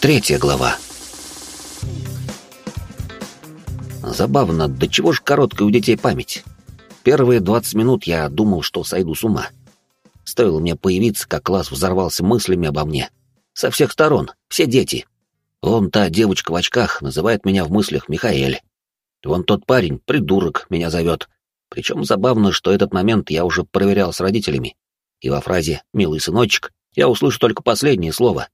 Третья глава. Забавно, до чего ж короткая у детей память. Первые 20 минут я думал, что сойду с ума. Стоило мне появиться, как класс взорвался мыслями обо мне. Со всех сторон, все дети. Вон та девочка в очках называет меня в мыслях Михаэль. Вон тот парень, придурок, меня зовет. Причем забавно, что этот момент я уже проверял с родителями. И во фразе «милый сыночек» я услышу только последнее слово.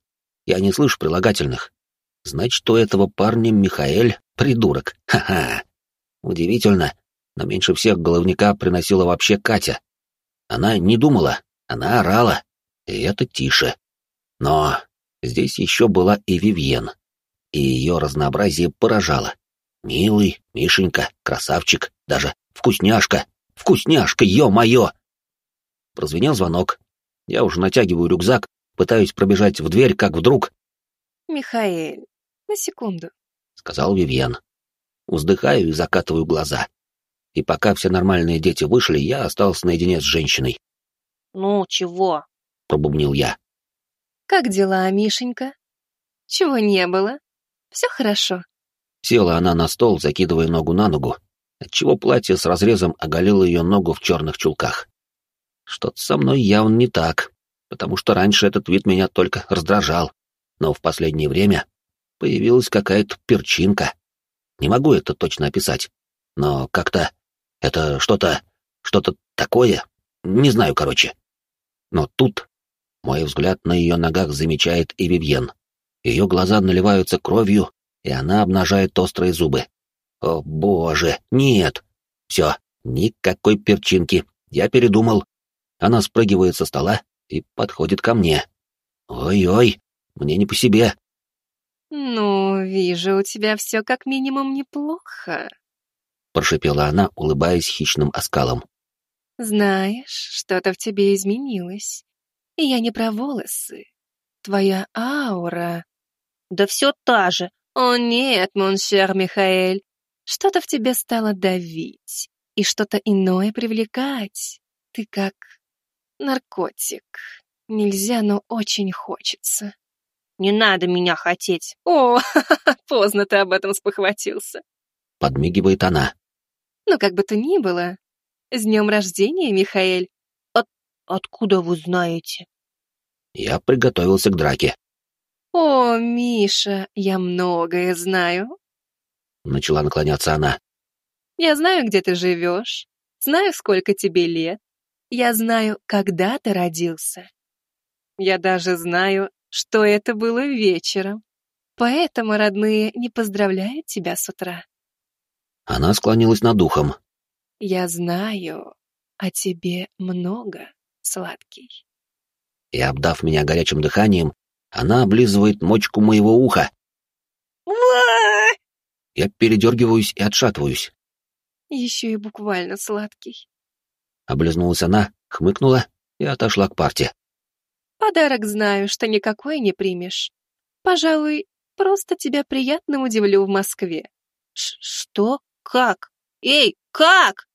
Я не слышу прилагательных. Значит, у этого парня Михаэль — придурок. Ха-ха. Удивительно, но меньше всех головника приносила вообще Катя. Она не думала, она орала, и это тише. Но здесь еще была и Вивьен, и ее разнообразие поражало. Милый, Мишенька, красавчик, даже вкусняшка, вкусняшка, ё-моё! Прозвенел звонок. Я уже натягиваю рюкзак, пытаюсь пробежать в дверь, как вдруг... «Михаэль, на секунду», — сказал Вивьен. Вздыхаю и закатываю глаза. И пока все нормальные дети вышли, я остался наедине с женщиной. «Ну, чего?» — пробубнил я. «Как дела, Мишенька? Чего не было? Все хорошо?» Села она на стол, закидывая ногу на ногу, отчего платье с разрезом оголило ее ногу в черных чулках. Что-то со мной явно не так, потому что раньше этот вид меня только раздражал, но в последнее время появилась какая-то перчинка. Не могу это точно описать, но как-то это что-то, что-то такое, не знаю, короче. Но тут мой взгляд на ее ногах замечает и Вивьен. Ее глаза наливаются кровью, и она обнажает острые зубы. О боже, нет! Все, никакой перчинки. Я передумал. Она спрыгивает со стола и подходит ко мне. Ой-ой, мне не по себе. «Ну, вижу, у тебя все как минимум неплохо», — прошипела она, улыбаясь хищным оскалом. «Знаешь, что-то в тебе изменилось. И я не про волосы. Твоя аура...» «Да все та же!» «О нет, моншер Михаэль, что-то в тебе стало давить и что-то иное привлекать. Ты как наркотик. Нельзя, но очень хочется». «Не надо меня хотеть!» «О, поздно ты об этом спохватился!» Подмигивает она. «Ну, как бы то ни было, с днем рождения, Михаэль!» От... «Откуда вы знаете?» Я приготовился к драке. «О, Миша, я многое знаю», — начала наклоняться она. «Я знаю, где ты живешь, знаю, сколько тебе лет, я знаю, когда ты родился. Я даже знаю, что это было вечером. Поэтому, родные, не поздравляют тебя с утра». Она склонилась над духом. «Я знаю о тебе много, сладкий». И, обдав меня горячим дыханием, она облизывает мочку моего уха. Я передергиваюсь и отшатываюсь. Еще и буквально сладкий. Облизнулась она, хмыкнула и отошла к парте. Подарок знаю, что никакой не примешь. Пожалуй, просто тебя приятно удивлю в Москве. Ш что? Как? Эй, как?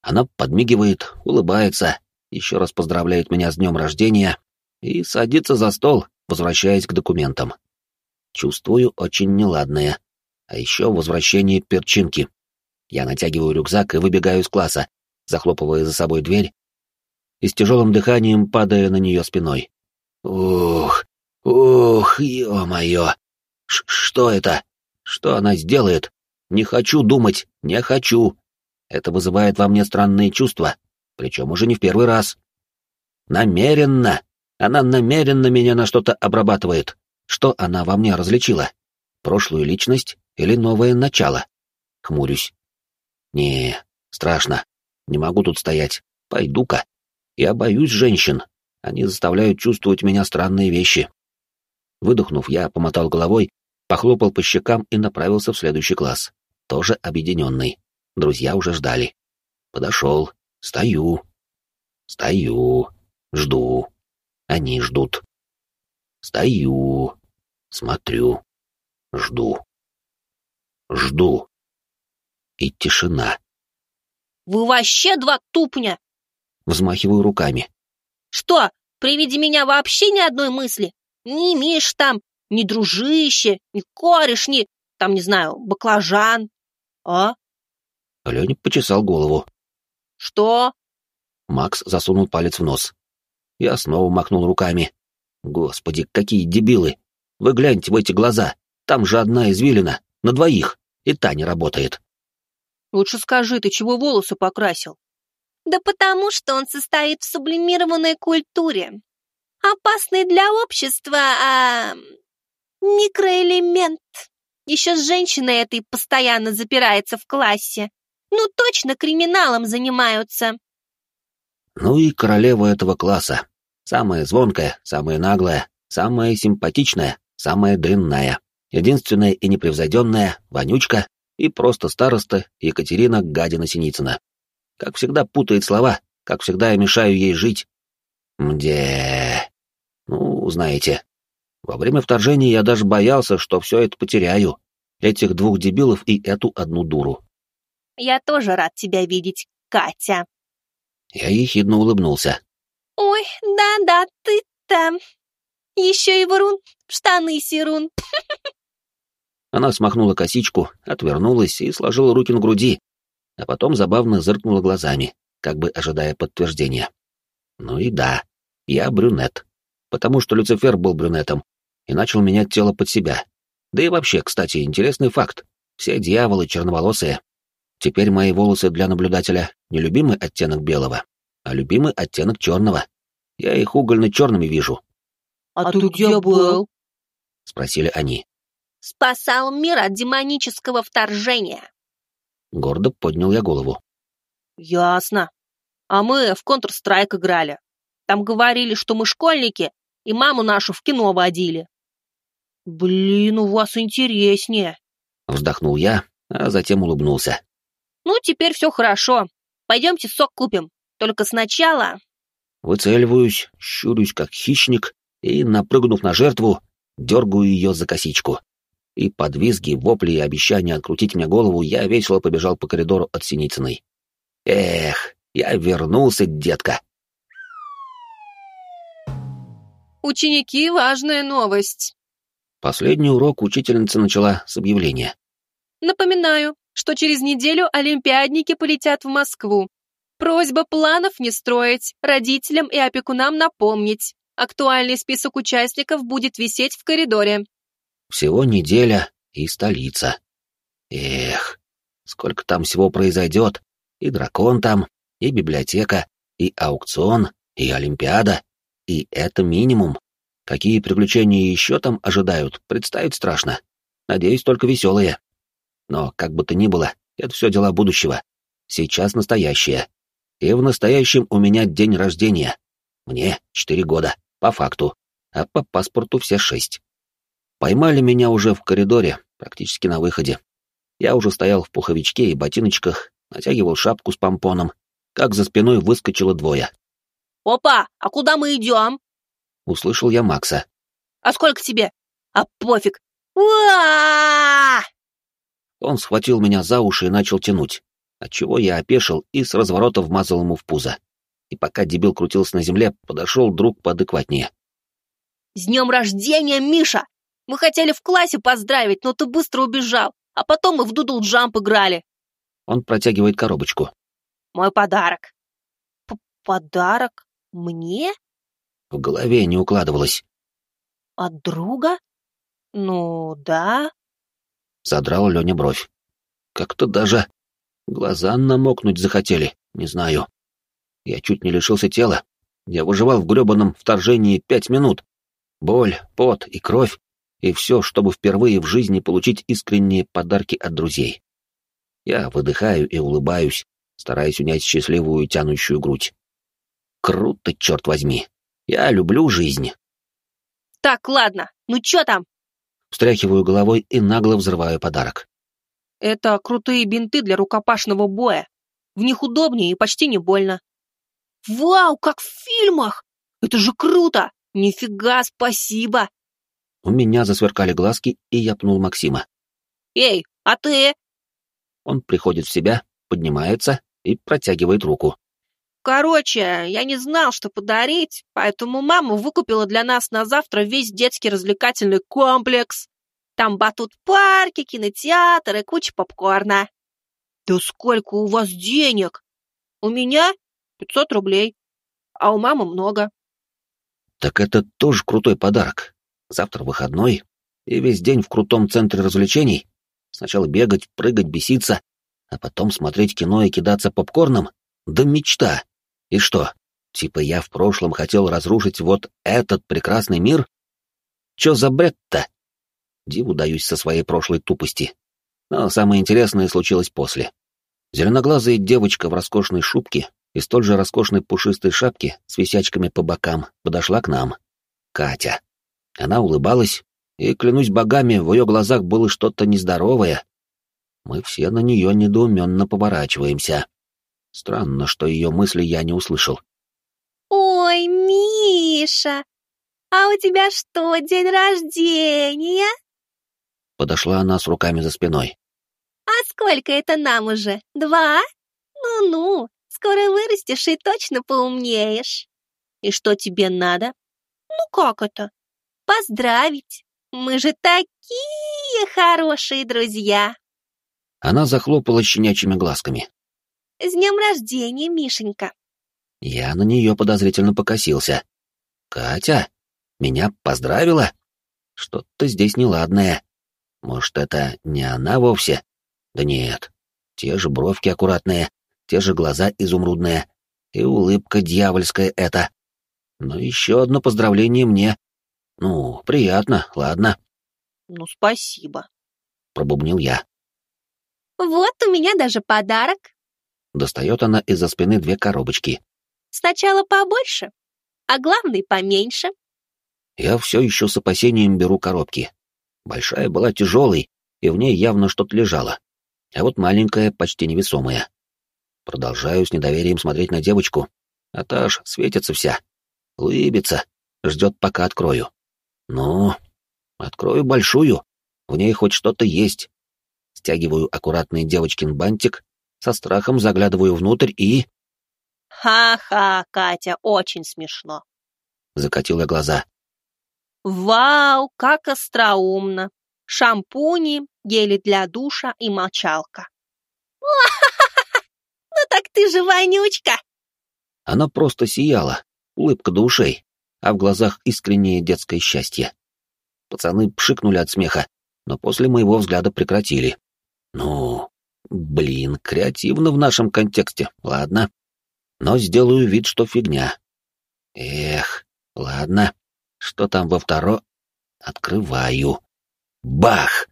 Она подмигивает, улыбается, еще раз поздравляет меня с днем рождения и садится за стол, возвращаясь к документам. Чувствую очень неладное. А еще возвращение перчинки. Я натягиваю рюкзак и выбегаю из класса, захлопывая за собой дверь и с тяжелым дыханием падая на нее спиной. Ух, ух, ё-моё! Что это? Что она сделает? Не хочу думать, не хочу. Это вызывает во мне странные чувства, причем уже не в первый раз. Намеренно! Она намеренно меня на что-то обрабатывает. Что она во мне различила? Прошлую личность или новое начало? Хмурюсь. Не, страшно. Не могу тут стоять. Пойду-ка. Я боюсь женщин. Они заставляют чувствовать меня странные вещи. Выдохнув, я помотал головой, похлопал по щекам и направился в следующий класс. Тоже объединенный. Друзья уже ждали. Подошел. Стою. Стою. Жду. Они ждут. Стою, смотрю, жду. Жду. И тишина. «Вы вообще два тупня!» Взмахиваю руками. «Что, при виде меня вообще ни одной мысли? Ни Миш там, Ни дружище, ни кореш, ни, там, не знаю, баклажан. А? Леня почесал голову. Что? Макс засунул палец в нос. Я снова махнул руками. Господи, какие дебилы! Вы гляньте в эти глаза. Там же одна извилина, на двоих, и та не работает. Лучше скажи, ты чего волосы покрасил? Да потому что он состоит в сублимированной культуре. Опасный для общества, а... микроэлемент. Еще с женщиной этой постоянно запирается в классе. Ну точно криминалом занимаются. Ну и королева этого класса. Самая звонкая, самая наглая, самая симпатичная, самая дрянная. Единственная и непревзойденная, вонючка и просто староста Екатерина Гадина-Синицына. Как всегда путает слова, как всегда я мешаю ей жить. Мде... Ну, знаете, во время вторжения я даже боялся, что все это потеряю. Этих двух дебилов и эту одну дуру. Я тоже рад тебя видеть, Катя. Я ехидно улыбнулся. Ой, да-да, ты-то. Еще и врун, штаны сирун. Она смахнула косичку, отвернулась и сложила руки на груди, а потом забавно зыркнула глазами, как бы ожидая подтверждения. Ну и да, я брюнет, потому что Люцифер был брюнетом и начал менять тело под себя. Да и вообще, кстати, интересный факт. Все дьяволы черноволосые. Теперь мои волосы для наблюдателя не любимый оттенок белого, а любимый оттенок черного. Я их угольно-черными вижу. — А, а ты где был? — спросили они спасал мир от демонического вторжения. Гордо поднял я голову. Ясно. А мы в Counter-Strike играли. Там говорили, что мы школьники, и маму нашу в кино водили. Блин, у вас интереснее. Вздохнул я, а затем улыбнулся. Ну, теперь все хорошо. Пойдемте сок купим. Только сначала... Выцеливаюсь, щурюсь как хищник и, напрыгнув на жертву, дергаю ее за косичку и под визги, вопли и обещания открутить мне голову я весело побежал по коридору от Синицыной. Эх, я вернулся, детка. Ученики, важная новость. Последний урок учительница начала с объявления. Напоминаю, что через неделю олимпиадники полетят в Москву. Просьба планов не строить, родителям и опекунам напомнить. Актуальный список участников будет висеть в коридоре. Всего неделя и столица. Эх, сколько там всего произойдет. И дракон там, и библиотека, и аукцион, и олимпиада. И это минимум. Какие приключения еще там ожидают, представить страшно. Надеюсь, только веселые. Но, как бы то ни было, это все дела будущего. Сейчас настоящее. И в настоящем у меня день рождения. Мне четыре года, по факту, а по паспорту все шесть. Поймали меня уже в коридоре, практически на выходе. Я уже стоял в пуховичке и ботиночках, натягивал шапку с помпоном, как за спиной выскочило двое. «Опа, а куда мы идем?» Услышал я Макса. «А сколько тебе? А пофиг! Уа! Он схватил меня за уши и начал тянуть, отчего я опешил и с разворота вмазал ему в пузо. И пока дебил крутился на земле, подошел друг поадекватнее. «С днем рождения, Миша! Мы хотели в классе поздравить, но ты быстро убежал, а потом мы в дудл-джамп играли. Он протягивает коробочку. Мой подарок. П подарок? Мне? В голове не укладывалось. От друга? Ну, да. Задрал Леня бровь. Как-то даже глаза намокнуть захотели, не знаю. Я чуть не лишился тела. Я выживал в грёбаном вторжении пять минут. Боль, пот и кровь и все, чтобы впервые в жизни получить искренние подарки от друзей. Я выдыхаю и улыбаюсь, стараясь унять счастливую тянущую грудь. Круто, черт возьми. Я люблю жизнь. Так, ладно, ну чё там? Встряхиваю головой и нагло взрываю подарок. Это крутые бинты для рукопашного боя. В них удобнее и почти не больно. Вау, как в фильмах! Это же круто! Нифига, спасибо! У меня засверкали глазки, и я пнул Максима. «Эй, а ты?» Он приходит в себя, поднимается и протягивает руку. Короче, я не знал, что подарить, поэтому мама выкупила для нас на завтра весь детский развлекательный комплекс. Там батут-парки, кинотеатр и куча попкорна. Да сколько у вас денег? У меня 500 рублей, а у мамы много. Так это тоже крутой подарок. Завтра выходной, и весь день в крутом центре развлечений. Сначала бегать, прыгать, беситься, а потом смотреть кино и кидаться попкорном? Да мечта! И что, типа я в прошлом хотел разрушить вот этот прекрасный мир? Чё за бред-то? Диву даюсь со своей прошлой тупости. Но самое интересное случилось после. Зеленоглазая девочка в роскошной шубке и столь же роскошной пушистой шапке с висячками по бокам подошла к нам. Катя. Она улыбалась, и, клянусь богами, в ее глазах было что-то нездоровое. Мы все на нее недоуменно поворачиваемся. Странно, что ее мысли я не услышал. «Ой, Миша, а у тебя что, день рождения?» Подошла она с руками за спиной. «А сколько это нам уже? Два? Ну-ну, скоро вырастешь и точно поумнеешь». «И что тебе надо?» «Ну как это? Поздравить. Мы же такие хорошие друзья!» Она захлопала щенячьими глазками. С днем рождения, Мишенька!» Я на нее подозрительно покосился. «Катя? Меня поздравила? Что-то здесь неладное. Может, это не она вовсе? Да нет. Те же бровки аккуратные, те же глаза изумрудные, и улыбка дьявольская эта. Но еще одно поздравление мне. Ну, приятно, ладно. Ну, спасибо, пробубнил я. Вот у меня даже подарок. Достает она из-за спины две коробочки. Сначала побольше, а главный поменьше. Я все еще с опасением беру коробки. Большая была тяжелой, и в ней явно что-то лежало. А вот маленькая, почти невесомая. Продолжаю с недоверием смотреть на девочку, а та аж светится вся. Улыбится, ждет, пока открою. Ну, открою большую, в ней хоть что-то есть. Стягиваю аккуратный девочкин бантик со страхом заглядываю внутрь и... «Ха-ха, Катя, очень смешно!» Закатила глаза. «Вау, как остроумно! Шампуни, гели для душа и мочалка!» «Ну так ты же вонючка!» Она просто сияла, улыбка до ушей, а в глазах искреннее детское счастье. Пацаны пшикнули от смеха, но после моего взгляда прекратили. Ну, Блин, креативно в нашем контексте, ладно. Но сделаю вид, что фигня. Эх, ладно. Что там во второ? Открываю. Бах!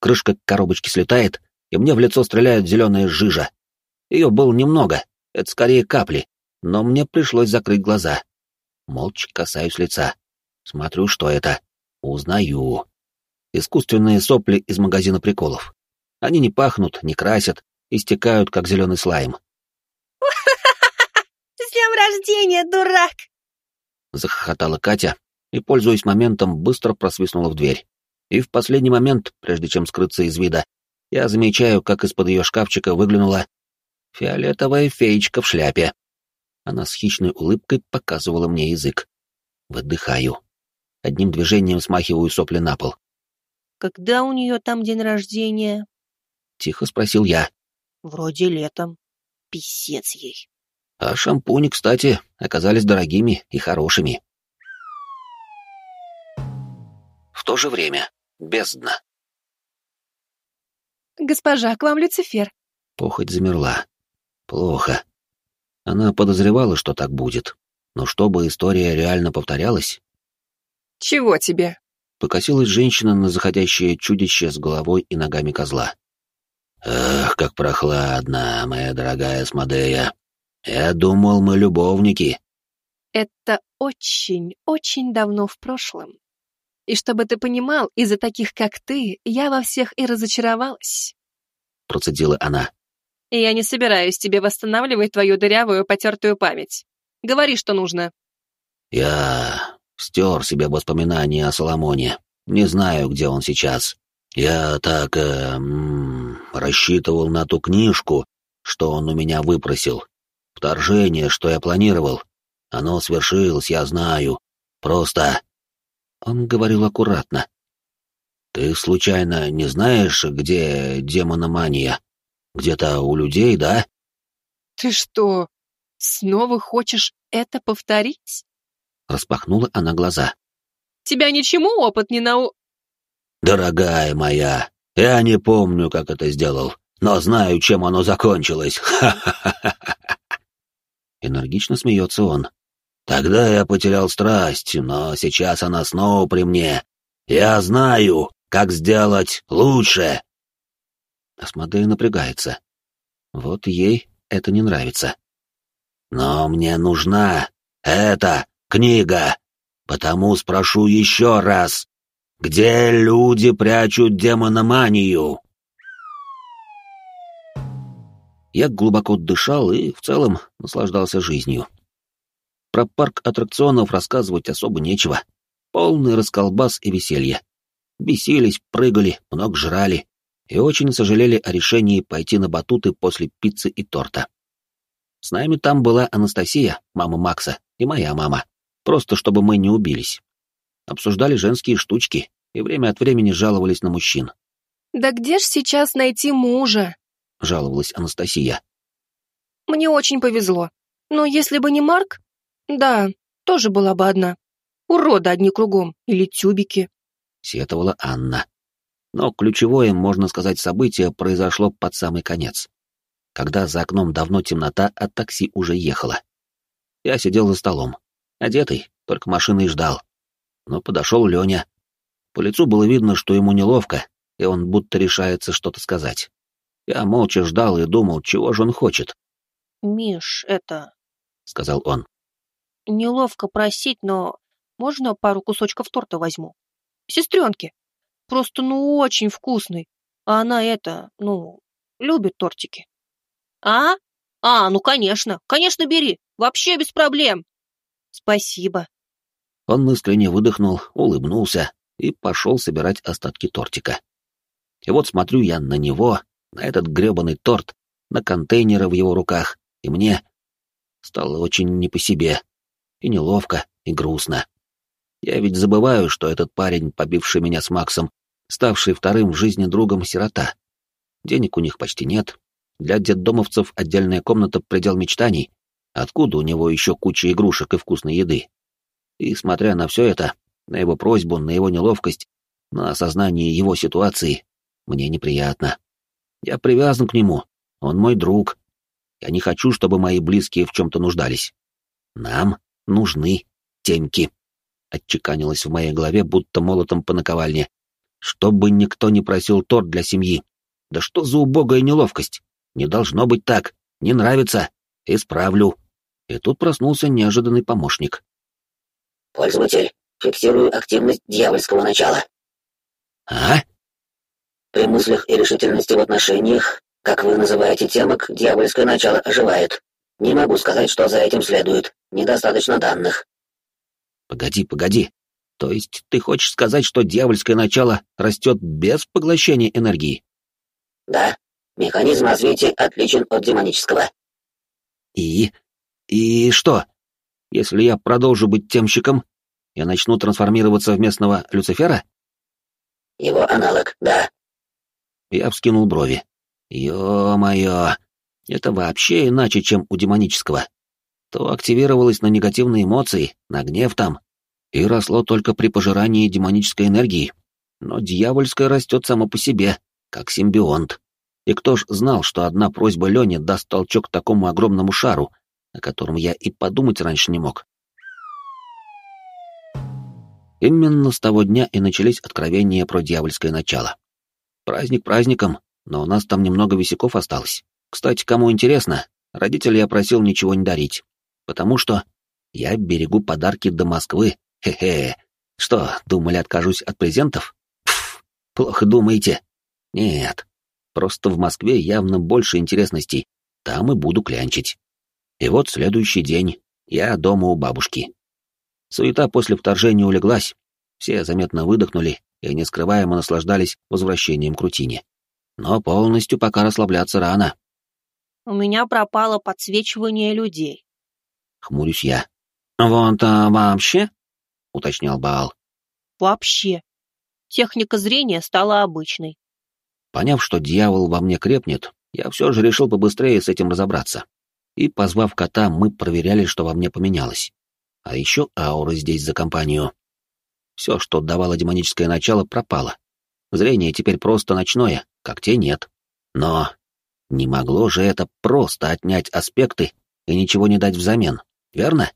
Крышка коробочки слетает, и мне в лицо стреляет зеленая жижа. Ее было немного, это скорее капли, но мне пришлось закрыть глаза. Молча касаюсь лица. Смотрю, что это. Узнаю. Искусственные сопли из магазина приколов. Они не пахнут, не красят, истекают, как зеленый слайм. «С днем рождения, дурак!» Захохотала Катя и, пользуясь моментом, быстро просвистнула в дверь. И в последний момент, прежде чем скрыться из вида, я замечаю, как из-под ее шкафчика выглянула фиолетовая феечка в шляпе. Она с хищной улыбкой показывала мне язык. Выдыхаю. Одним движением смахиваю сопли на пол. «Когда у нее там день рождения?» — тихо спросил я. «Вроде летом. Писец ей». А шампуни, кстати, оказались дорогими и хорошими. В то же время. Бездна. «Госпожа, к вам Люцифер». Похоть замерла. Плохо. Она подозревала, что так будет. Но чтобы история реально повторялась... «Чего тебе?» Покосилась женщина на заходящее чудище с головой и ногами козла. «Эх, как прохладно, моя дорогая Смодея. Я думал, мы любовники». «Это очень, очень давно в прошлом. И чтобы ты понимал, из-за таких, как ты, я во всех и разочаровалась». Процедила она. «И я не собираюсь тебе восстанавливать твою дырявую потертую память. Говори, что нужно». «Я стер себе воспоминания о Соломоне. Не знаю, где он сейчас. Я так э, рассчитывал на ту книжку, что он у меня выпросил. Вторжение, что я планировал. Оно свершилось, я знаю. Просто...» Он говорил аккуратно. «Ты случайно не знаешь, где демономания? Где-то у людей, да?» «Ты что, снова хочешь это повторить?» Распахнула она глаза. «Тебя ничему опыт не нау...» «Дорогая моя, я не помню, как это сделал, но знаю, чем оно закончилось. Ха-ха-ха!» Энергично смеется он. «Тогда я потерял страсть, но сейчас она снова при мне. Я знаю, как сделать лучше!» Асмодея напрягается. Вот ей это не нравится. «Но мне нужна эта книга, потому спрошу еще раз, где люди прячут демономанию?» Я глубоко дышал и, в целом, наслаждался жизнью. Про парк аттракционов рассказывать особо нечего. Полный расколбас и веселье. Бесились, прыгали, много жрали и очень сожалели о решении пойти на батуты после пиццы и торта. С нами там была Анастасия, мама Макса, и моя мама, просто чтобы мы не убились. Обсуждали женские штучки и время от времени жаловались на мужчин. «Да где ж сейчас найти мужа?» — жаловалась Анастасия. «Мне очень повезло. Но если бы не Марк, да, тоже была бы одна. Урода одни кругом, или тюбики», — сетовала Анна. Но ключевое, можно сказать, событие произошло под самый конец. Когда за окном давно темнота, а такси уже ехало. Я сидел за столом, одетый, только машины и ждал. Но подошел Леня. По лицу было видно, что ему неловко, и он будто решается что-то сказать. Я молча ждал и думал, чего же он хочет. «Миш, это...» — сказал он. «Неловко просить, но можно пару кусочков торта возьму? Сестренки. Просто, ну, очень вкусный. А она это, ну, любит тортики». «А? А, ну, конечно. Конечно, бери. Вообще без проблем». «Спасибо». Он искренне выдохнул, улыбнулся и пошел собирать остатки тортика. И вот смотрю я на него, на этот грёбаный торт, на контейнеры в его руках, и мне стало очень не по себе, и неловко, и грустно. Я ведь забываю, что этот парень, побивший меня с Максом, ставший вторым в жизни другом сирота. Денег у них почти нет. Для детдомовцев отдельная комната — предел мечтаний. Откуда у него еще куча игрушек и вкусной еды? И, смотря на все это, на его просьбу, на его неловкость, на осознание его ситуации, мне неприятно. Я привязан к нему. Он мой друг. Я не хочу, чтобы мои близкие в чем-то нуждались. Нам нужны темки. Отчеканилось в моей голове, будто молотом по наковальне. Чтобы никто не просил торт для семьи. Да что за убогая неловкость? Не должно быть так. Не нравится. Исправлю. И тут проснулся неожиданный помощник. Пользователь, фиксирую активность дьявольского начала. А? При мыслях и решительности в отношениях, как вы называете темок, дьявольское начало оживает. Не могу сказать, что за этим следует. Недостаточно данных. Погоди, погоди. То есть ты хочешь сказать, что дьявольское начало растет без поглощения энергии? Да. Механизм развития отличен от демонического. И? И что? Если я продолжу быть темщиком, я начну трансформироваться в местного Люцифера? Его аналог, да. Я вскинул брови. Ё-моё, это вообще иначе, чем у демонического. То активировалось на негативные эмоции, на гнев там, и росло только при пожирании демонической энергии. Но дьявольское растет само по себе, как симбионт. И кто ж знал, что одна просьба Лёни даст толчок такому огромному шару, о котором я и подумать раньше не мог. Именно с того дня и начались откровения про дьявольское начало. Праздник праздником, но у нас там немного висяков осталось. Кстати, кому интересно, родителей я просил ничего не дарить, потому что я берегу подарки до Москвы. Хе-хе. Что, думали, откажусь от презентов? Пф, плохо думаете. Нет, просто в Москве явно больше интересностей, там и буду клянчить. И вот следующий день, я дома у бабушки. Суета после вторжения улеглась, все заметно выдохнули и нескрываемо наслаждались возвращением к рутине. Но полностью пока расслабляться рано. У меня пропало подсвечивание людей. Хмурюсь я. «Вот а вообще?» — уточнял Баал. Вообще. Техника зрения стала обычной. Поняв, что дьявол во мне крепнет, я все же решил побыстрее с этим разобраться. И, позвав кота, мы проверяли, что во мне поменялось. А еще ауры здесь за компанию. Все, что давало демоническое начало, пропало. Зрение теперь просто ночное, как те нет. Но не могло же это просто отнять аспекты и ничего не дать взамен, верно?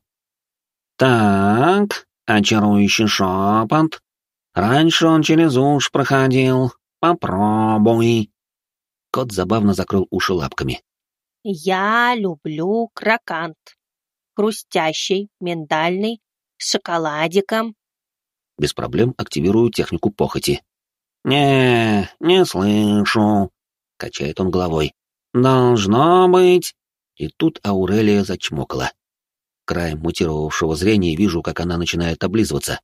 Так, очарующий шепот. Раньше он через уж проходил. Попробуй. Кот забавно закрыл уши лапками. Я люблю крокант. Хрустящий, миндальный, с шоколадиком. Без проблем активирую технику похоти. «Не, не слышу», — качает он головой. «Должно быть...» И тут Аурелия зачмокала. Краем мутировавшего зрения вижу, как она начинает облизываться.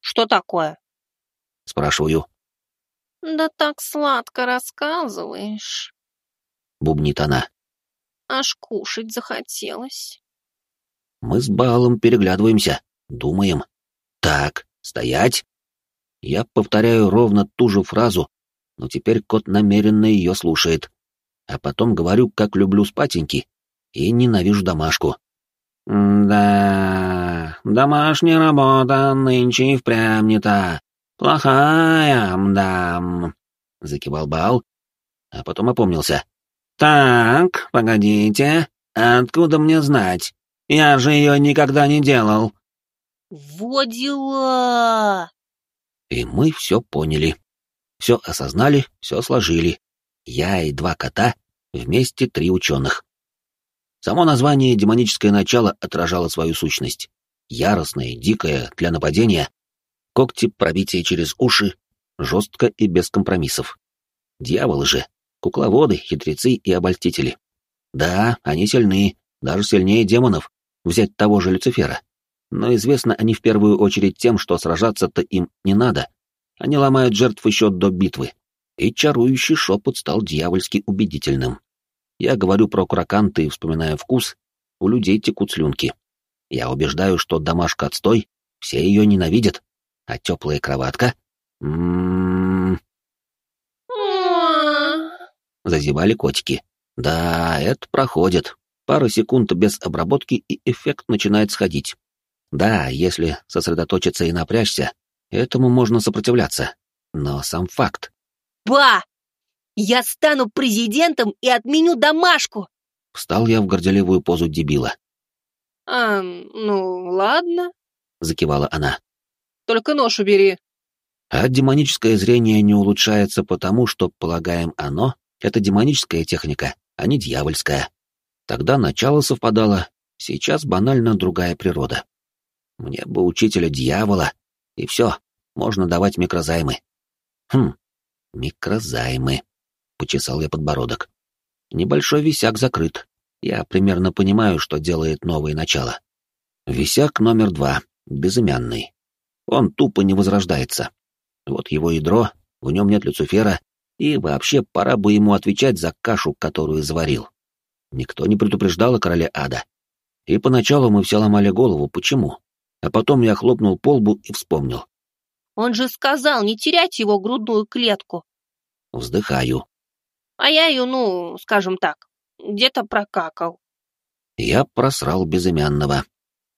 «Что такое?» Спрашиваю. «Да так сладко рассказываешь», — бубнит она. «Аж кушать захотелось». Мы с Балом переглядываемся, думаем. «Так, стоять!» Я повторяю ровно ту же фразу, но теперь кот намеренно ее слушает. А потом говорю, как люблю спатеньки и ненавижу домашку. «Да, домашняя работа нынче и впрямь не та. Плохая, мдам», — закивал Бал, а потом опомнился. «Так, погодите, откуда мне знать? Я же ее никогда не делал». «Во дела!» И мы все поняли. Все осознали, все сложили. Я и два кота, вместе три ученых. Само название «демоническое начало» отражало свою сущность. Яростное, дикое, для нападения. Когти, пробитие через уши, жестко и без компромиссов. Дьяволы же, кукловоды, хитрецы и обольстители. Да, они сильны, даже сильнее демонов, взять того же Люцифера но известно они в первую очередь тем, что сражаться-то им не надо. Они ломают жертв еще до битвы. И чарующий шепот стал дьявольски убедительным. Я говорю про кроканты и вспоминаю вкус, у людей текут слюнки. Я убеждаю, что домашка отстой, все ее ненавидят, а теплая кроватка... М-м-м... Зазевали котики. Да, это проходит. Пару секунд без обработки, и эффект начинает сходить. Да, если сосредоточиться и напрячься, этому можно сопротивляться. Но сам факт. «Ба! Я стану президентом и отменю домашку!» Встал я в горделивую позу дебила. «А, ну, ладно», — закивала она. «Только нож убери». А демоническое зрение не улучшается потому, что, полагаем, оно — это демоническая техника, а не дьявольская. Тогда начало совпадало, сейчас банально другая природа. Мне бы учителя дьявола, и все, можно давать микрозаймы. Хм, микрозаймы. Почесал я подбородок. Небольшой висяк закрыт. Я примерно понимаю, что делает новое начало. Висяк номер два, безымянный. Он тупо не возрождается. Вот его ядро, в нем нет Люцифера, и вообще пора бы ему отвечать за кашу, которую заварил. Никто не предупреждал о короле ада. И поначалу мы все ломали голову, почему. А потом я хлопнул по лбу и вспомнил. Он же сказал не терять его грудную клетку. Вздыхаю. А я ее, ну, скажем так, где-то прокакал. Я просрал безымянного.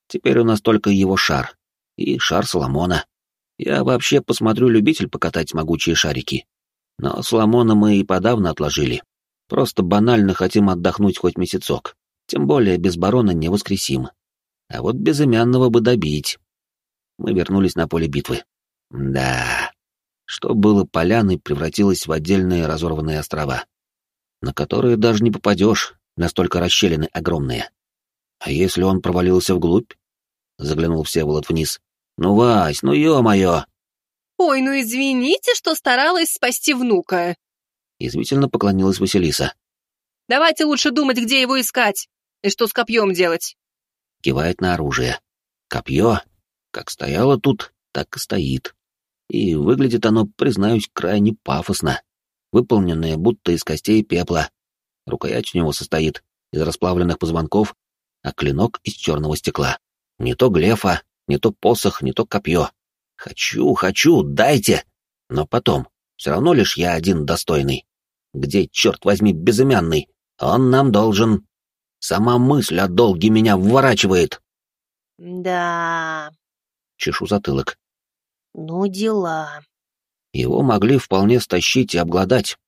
Теперь у нас только его шар. И шар Соломона. Я вообще посмотрю любитель покатать могучие шарики. Но Соломона мы и подавно отложили. Просто банально хотим отдохнуть хоть месяцок. Тем более без барона не воскресим. А вот безымянного бы добить. Мы вернулись на поле битвы. Да, что было поляной, превратилось в отдельные разорванные острова, на которые даже не попадешь, настолько расщелины огромные. А если он провалился вглубь? Заглянул Всеволод вниз. Ну, Вась, ну ё-моё! Ой, ну извините, что старалась спасти внука. Извительно поклонилась Василиса. Давайте лучше думать, где его искать и что с копьем делать кивает на оружие. Копье, как стояло тут, так и стоит. И выглядит оно, признаюсь, крайне пафосно, выполненное будто из костей пепла. Рукоять у него состоит из расплавленных позвонков, а клинок из черного стекла. Не то глефа, не то посох, не то копье. Хочу, хочу, дайте! Но потом, все равно лишь я один достойный. Где, черт возьми, безымянный? Он нам должен. Сама мысль о долге меня вворачивает. Да. Чешу затылок. Ну, дела. Его могли вполне стащить и обглодать.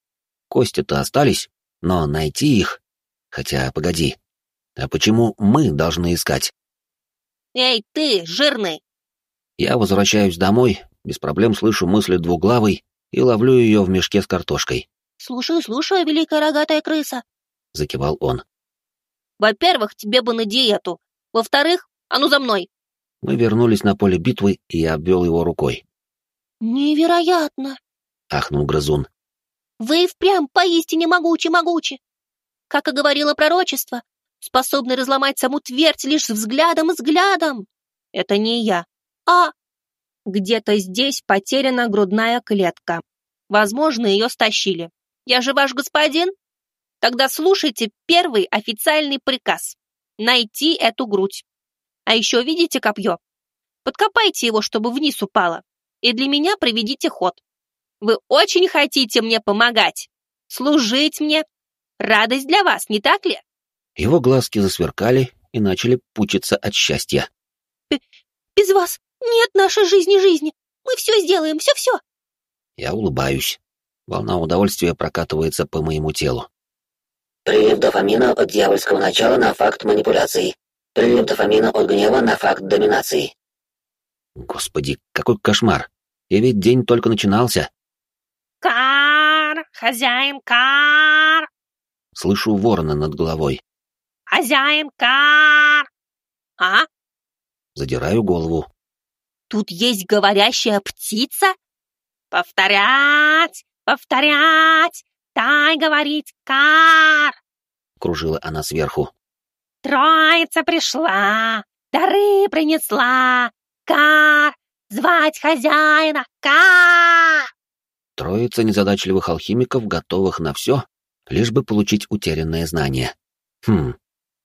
Кости-то остались, но найти их... Хотя, погоди. А почему мы должны искать? Эй, ты, жирный! Я возвращаюсь домой, без проблем слышу мысли двуглавой и ловлю ее в мешке с картошкой. «Слушаю, слушаю, великая рогатая крыса», — закивал он. «Во-первых, тебе бы на диету. Во-вторых, а ну за мной!» Мы вернулись на поле битвы, и я обвел его рукой. «Невероятно!» — ахнул грызун. «Вы впрямь поистине могучи-могучи! Как и говорило пророчество, способны разломать саму твердь лишь взглядом-взглядом. Это не я, а где-то здесь потеряна грудная клетка. Возможно, ее стащили. Я же ваш господин? Тогда слушайте первый официальный приказ. Найти эту грудь. А еще видите копье? Подкопайте его, чтобы вниз упало. И для меня проведите ход. Вы очень хотите мне помогать. Служить мне. Радость для вас, не так ли? Его глазки засверкали и начали пучиться от счастья. «Без вас «Нет нашей жизни жизни! Мы все сделаем, все-все!» Я улыбаюсь. Волна удовольствия прокатывается по моему телу. Прилив дофамина от дьявольского начала на факт манипуляции. Прилив дофамина от гнева на факт доминации. Господи, какой кошмар! И ведь день только начинался. «Кар! Хозяин, кар!» Слышу ворона над головой. «Хозяин, кар!» «А?» Задираю голову. Тут есть говорящая птица? Повторять, повторять, дай говорить кар. Кружила она сверху. Троица пришла, дары принесла, кар, звать хозяина, кар. Троица незадачливых алхимиков, готовых на все, лишь бы получить утерянное знание. Хм,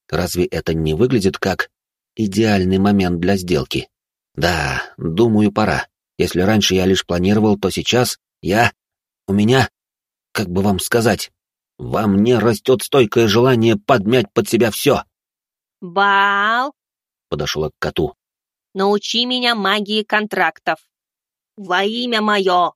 разве это не выглядит как идеальный момент для сделки? Да, думаю, пора. Если раньше я лишь планировал, то сейчас я... У меня... Как бы вам сказать? Во мне растет стойкое желание подмять под себя все. Бал, подошла к коту. Научи меня магии контрактов. Во имя мое.